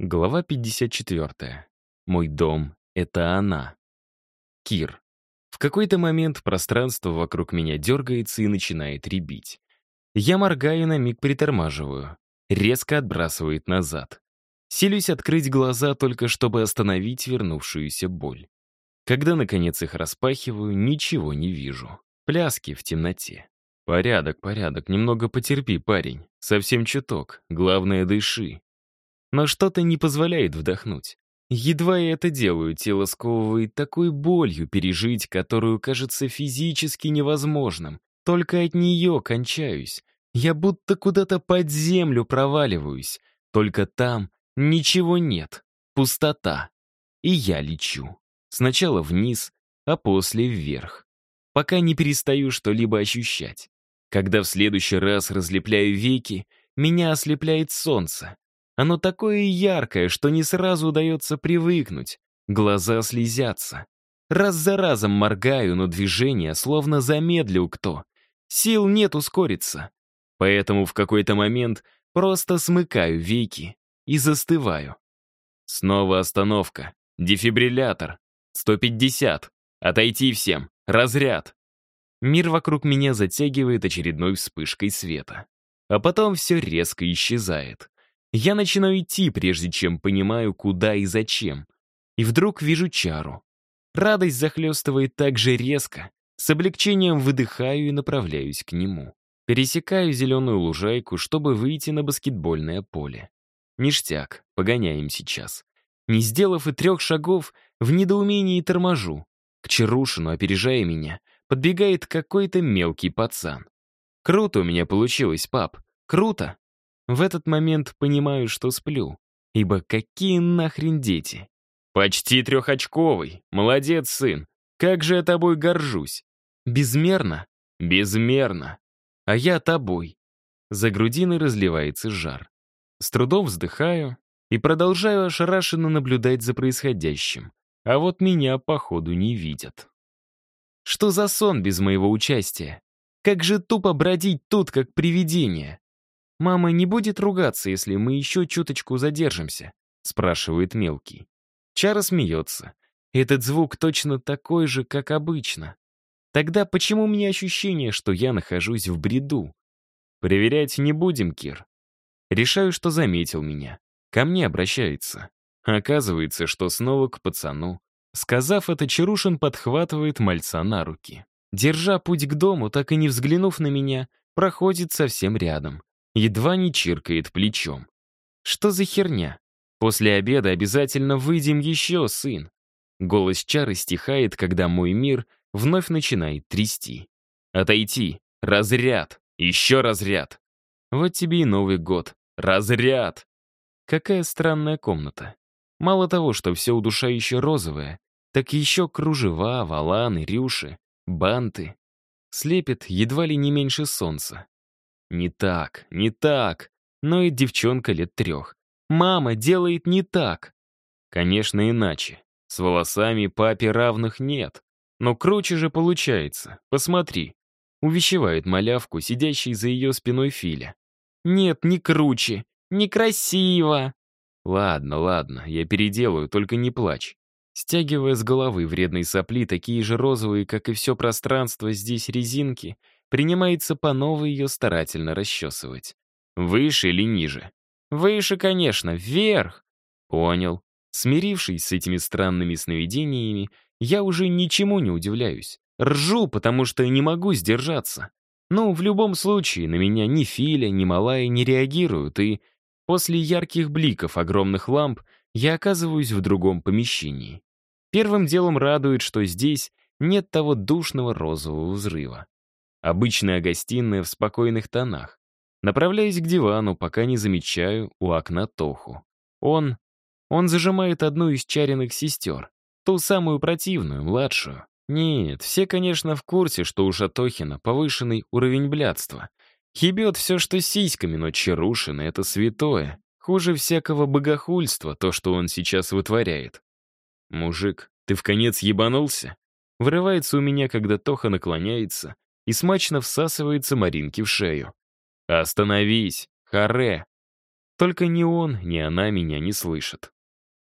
Глава 54. Мой дом — это она. Кир. В какой-то момент пространство вокруг меня дергается и начинает ребить. Я моргаю на миг притормаживаю. Резко отбрасывает назад. Силюсь открыть глаза, только чтобы остановить вернувшуюся боль. Когда, наконец, их распахиваю, ничего не вижу. Пляски в темноте. Порядок, порядок, немного потерпи, парень. Совсем чуток. Главное, дыши. Но что-то не позволяет вдохнуть. Едва я это делаю, тело сковывает такой болью пережить, которую кажется физически невозможным. Только от нее кончаюсь. Я будто куда-то под землю проваливаюсь. Только там ничего нет. Пустота. И я лечу. Сначала вниз, а после вверх. Пока не перестаю что-либо ощущать. Когда в следующий раз разлепляю веки, меня ослепляет солнце. Оно такое яркое, что не сразу удается привыкнуть. Глаза слезятся. Раз за разом моргаю, но движение словно замедлил кто. Сил нет ускориться. Поэтому в какой-то момент просто смыкаю веки и застываю. Снова остановка. Дефибриллятор. 150. Отойти всем. Разряд. Мир вокруг меня затягивает очередной вспышкой света. А потом все резко исчезает. Я начинаю идти, прежде чем понимаю, куда и зачем. И вдруг вижу чару. Радость захлестывает так же резко. С облегчением выдыхаю и направляюсь к нему. Пересекаю зеленую лужайку, чтобы выйти на баскетбольное поле. Ништяк, погоняем сейчас. Не сделав и трех шагов, в недоумении торможу. К Чарушину, опережая меня, подбегает какой-то мелкий пацан. «Круто у меня получилось, пап. Круто!» В этот момент понимаю, что сплю. Ибо какие нахрен дети? Почти трехочковый. Молодец, сын. Как же я тобой горжусь. Безмерно? Безмерно. А я тобой. За грудиной разливается жар. С трудом вздыхаю и продолжаю ошарашенно наблюдать за происходящим. А вот меня, походу, не видят. Что за сон без моего участия? Как же тупо бродить тут, как привидение? «Мама не будет ругаться, если мы еще чуточку задержимся?» — спрашивает мелкий. Чара смеется. Этот звук точно такой же, как обычно. Тогда почему меня ощущение, что я нахожусь в бреду? Проверять не будем, Кир. Решаю, что заметил меня. Ко мне обращается. Оказывается, что снова к пацану. Сказав это, Чарушин подхватывает мальца на руки. Держа путь к дому, так и не взглянув на меня, проходит совсем рядом едва не чиркает плечом. Что за херня? После обеда обязательно выйдем еще, сын. Голос чары стихает, когда мой мир вновь начинает трясти. Отойти. Разряд. Еще разряд. Вот тебе и Новый год. Разряд. Какая странная комната. Мало того, что все удушающе розовое, так еще кружева, валаны, рюши, банты. Слепит едва ли не меньше солнца. Не так, не так. Но и девчонка лет трех. Мама делает не так. Конечно, иначе. С волосами папе равных нет. Но круче же получается. Посмотри. Увещевает малявку, сидящий за ее спиной Филя. Нет, не круче. Некрасиво. Ладно, ладно, я переделаю, только не плачь. Стягивая с головы вредные сопли, такие же розовые, как и все пространство здесь резинки, принимается по новой ее старательно расчесывать. Выше или ниже? Выше, конечно, вверх. Понял. Смирившись с этими странными сновидениями, я уже ничему не удивляюсь. Ржу, потому что не могу сдержаться. Ну, в любом случае, на меня ни Филя, ни Малая не реагируют, и после ярких бликов огромных ламп я оказываюсь в другом помещении. Первым делом радует, что здесь нет того душного розового взрыва. Обычная гостиная в спокойных тонах. Направляюсь к дивану, пока не замечаю у окна Тоху. Он... Он зажимает одну из чаренных сестер. Ту самую противную, младшую. Нет, все, конечно, в курсе, что у Шатохина повышенный уровень блядства. Хибет все, что сиськами, но Чарушина — это святое. Хуже всякого богохульства то, что он сейчас вытворяет. «Мужик, ты в конец ебанулся?» Вырывается у меня, когда Тоха наклоняется и смачно всасывается Маринке в шею. «Остановись! Харе!» Только ни он, ни она меня не слышат.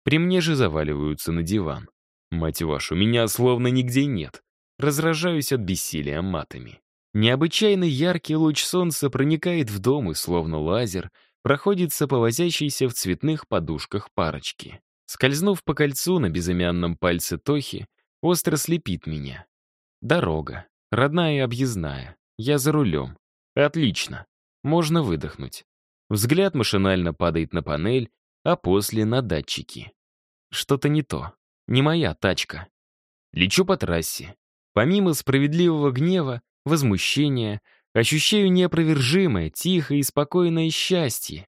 При мне же заваливаются на диван. Мать вашу, меня словно нигде нет. Разражаюсь от бессилия матами. Необычайно яркий луч солнца проникает в дом и, словно лазер, проходится по возящейся в цветных подушках парочки. Скользнув по кольцу на безымянном пальце Тохи, остро слепит меня. Дорога. Родная и объездная. Я за рулем. Отлично. Можно выдохнуть. Взгляд машинально падает на панель, а после на датчики. Что-то не то. Не моя тачка. Лечу по трассе. Помимо справедливого гнева, возмущения, ощущаю неопровержимое, тихое и спокойное счастье.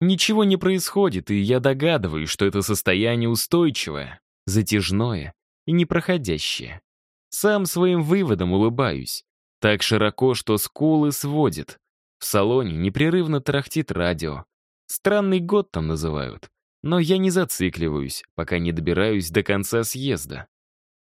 Ничего не происходит, и я догадываюсь, что это состояние устойчивое, затяжное и непроходящее. Сам своим выводом улыбаюсь. Так широко, что скулы сводит. В салоне непрерывно тарахтит радио. Странный год там называют. Но я не зацикливаюсь, пока не добираюсь до конца съезда.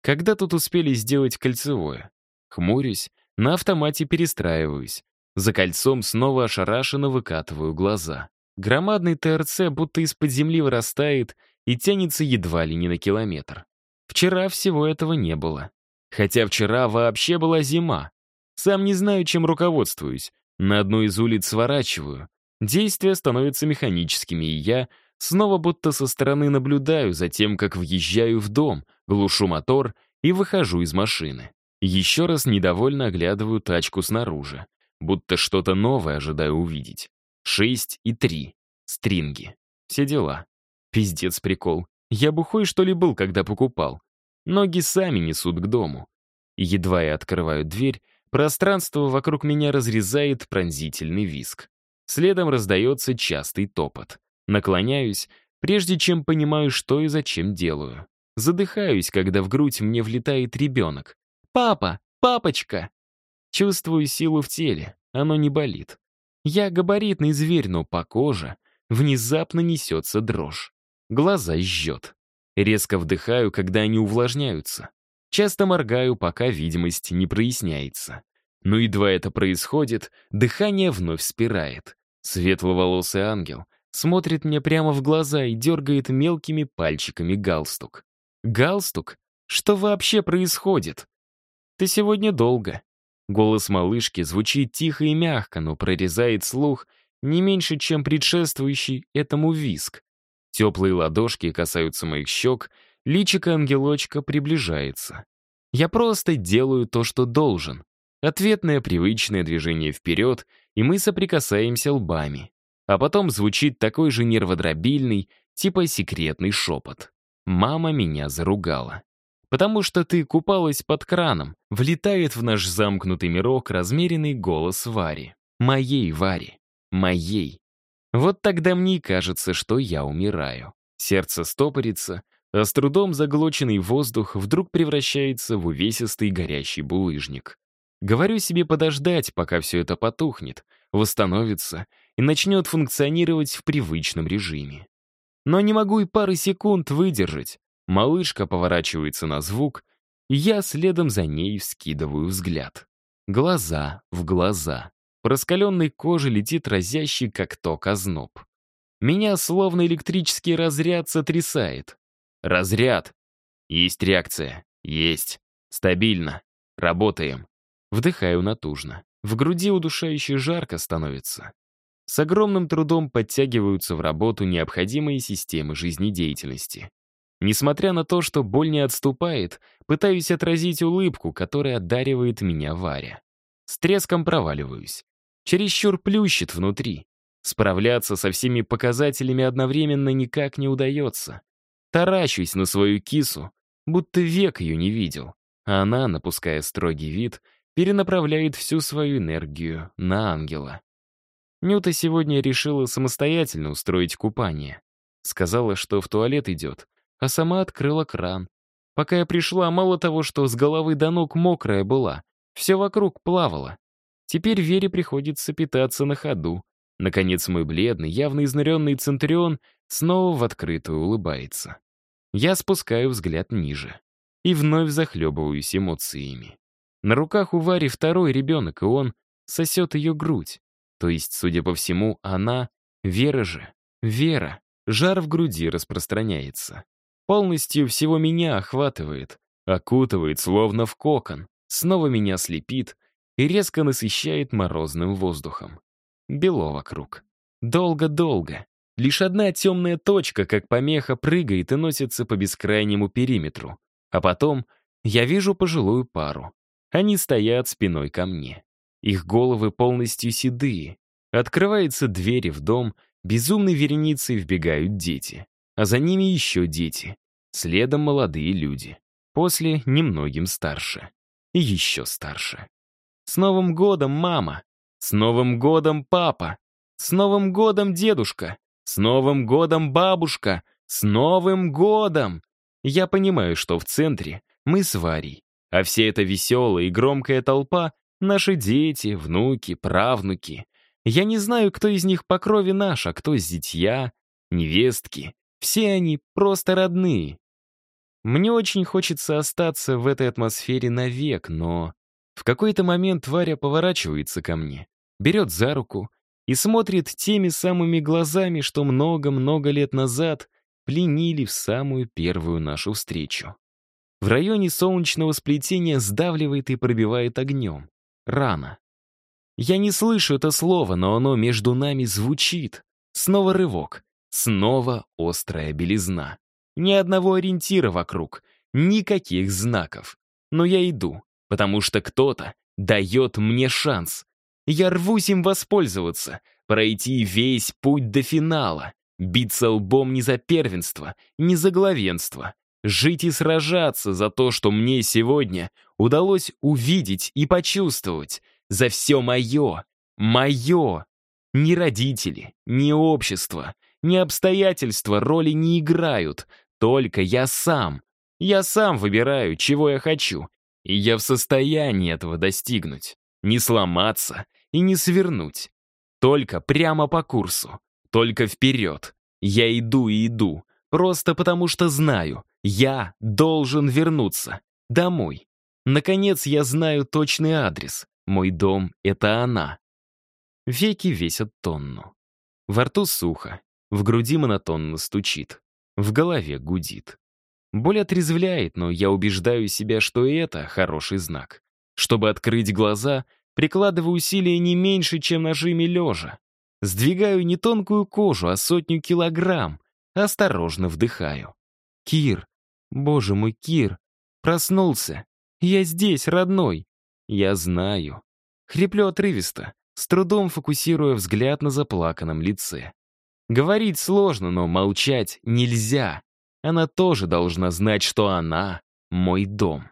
Когда тут успели сделать кольцевое? Хмурюсь, на автомате перестраиваюсь. За кольцом снова ошарашенно выкатываю глаза. Громадный ТРЦ будто из-под земли вырастает и тянется едва ли не на километр. Вчера всего этого не было. Хотя вчера вообще была зима. Сам не знаю, чем руководствуюсь. На одну из улиц сворачиваю. Действия становятся механическими, и я снова будто со стороны наблюдаю за тем, как въезжаю в дом, глушу мотор и выхожу из машины. Еще раз недовольно оглядываю тачку снаружи, будто что-то новое ожидаю увидеть. Шесть и три. Стринги. Все дела. Пиздец прикол. Я бухой, что ли, был, когда покупал. Ноги сами несут к дому. Едва я открываю дверь, пространство вокруг меня разрезает пронзительный виск. Следом раздается частый топот. Наклоняюсь, прежде чем понимаю, что и зачем делаю. Задыхаюсь, когда в грудь мне влетает ребенок. «Папа! Папочка!» Чувствую силу в теле, оно не болит. Я габаритный зверь, но по коже внезапно несется дрожь. Глаза жжет. Резко вдыхаю, когда они увлажняются. Часто моргаю, пока видимость не проясняется. Но едва это происходит, дыхание вновь спирает. Светловолосый ангел смотрит мне прямо в глаза и дергает мелкими пальчиками галстук. Галстук? Что вообще происходит? Ты сегодня долго. Голос малышки звучит тихо и мягко, но прорезает слух не меньше, чем предшествующий этому виск. Теплые ладошки касаются моих щек, личико ангелочка приближается. Я просто делаю то, что должен. Ответное привычное движение вперед, и мы соприкасаемся лбами. А потом звучит такой же нерводробильный, типа секретный шепот. «Мама меня заругала». «Потому что ты купалась под краном», влетает в наш замкнутый мирок размеренный голос Вари. Моей Вари. Моей. Вот тогда мне кажется, что я умираю. Сердце стопорится, а с трудом заглоченный воздух вдруг превращается в увесистый горящий булыжник. Говорю себе подождать, пока все это потухнет, восстановится и начнет функционировать в привычном режиме. Но не могу и пары секунд выдержать. Малышка поворачивается на звук, и я следом за ней вскидываю взгляд. Глаза в глаза. По раскаленной коже летит разящий, как ток, озноб. Меня словно электрический разряд сотрясает. Разряд. Есть реакция. Есть. Стабильно. Работаем. Вдыхаю натужно. В груди удушающе жарко становится. С огромным трудом подтягиваются в работу необходимые системы жизнедеятельности. Несмотря на то, что боль не отступает, пытаюсь отразить улыбку, которая одаривает меня Варя. С треском проваливаюсь. Чересчур плющит внутри. Справляться со всеми показателями одновременно никак не удается. Таращусь на свою кису, будто век ее не видел. А она, напуская строгий вид, перенаправляет всю свою энергию на ангела. Нюта сегодня решила самостоятельно устроить купание. Сказала, что в туалет идет, а сама открыла кран. Пока я пришла, мало того, что с головы до ног мокрая была, все вокруг плавало. Теперь Вере приходится питаться на ходу. Наконец мой бледный, явно изнуренный Центурион снова в открытую улыбается. Я спускаю взгляд ниже и вновь захлебываюсь эмоциями. На руках у Вари второй ребенок, и он сосет ее грудь. То есть, судя по всему, она — Вера же. Вера, жар в груди распространяется. Полностью всего меня охватывает, окутывает, словно в кокон, снова меня слепит и резко насыщает морозным воздухом. Бело вокруг. Долго-долго. Лишь одна темная точка, как помеха, прыгает и носится по бескрайнему периметру. А потом я вижу пожилую пару. Они стоят спиной ко мне. Их головы полностью седые. Открываются двери в дом, безумной вереницей вбегают дети. А за ними еще дети. Следом молодые люди. После немногим старше. И еще старше. С Новым годом, мама! С Новым годом, папа! С Новым годом, дедушка! С Новым годом, бабушка! С Новым годом! Я понимаю, что в центре мы с Варей, а вся эта веселая и громкая толпа — наши дети, внуки, правнуки. Я не знаю, кто из них по крови наш, а кто зятья, невестки. Все они просто родные. Мне очень хочется остаться в этой атмосфере навек, но... В какой-то момент Варя поворачивается ко мне, берет за руку и смотрит теми самыми глазами, что много-много лет назад пленили в самую первую нашу встречу. В районе солнечного сплетения сдавливает и пробивает огнем. Рано. Я не слышу это слово, но оно между нами звучит. Снова рывок. Снова острая белизна. Ни одного ориентира вокруг. Никаких знаков. Но я иду, потому что кто-то дает мне шанс. Я рвусь им воспользоваться, пройти весь путь до финала, биться лбом не за первенство, не за главенство, Жить и сражаться за то, что мне сегодня удалось увидеть и почувствовать. За все мое. Мое. Ни родители, ни общество, ни обстоятельства роли не играют. Только я сам. Я сам выбираю, чего я хочу. И я в состоянии этого достигнуть. Не сломаться и не свернуть. Только прямо по курсу. Только вперед. Я иду и иду. Просто потому что знаю, я должен вернуться. Домой. Наконец я знаю точный адрес. Мой дом — это она. Веки весят тонну. Во рту сухо, в груди монотонно стучит, в голове гудит. Боль отрезвляет, но я убеждаю себя, что и это хороший знак. Чтобы открыть глаза, прикладываю усилия не меньше, чем на жиме лежа. Сдвигаю не тонкую кожу, а сотню килограмм. Осторожно вдыхаю. Кир, Боже мой, Кир, проснулся. Я здесь, родной. Я знаю. Хриплю отрывисто, с трудом фокусируя взгляд на заплаканном лице. Говорить сложно, но молчать нельзя. Она тоже должна знать, что она — мой дом.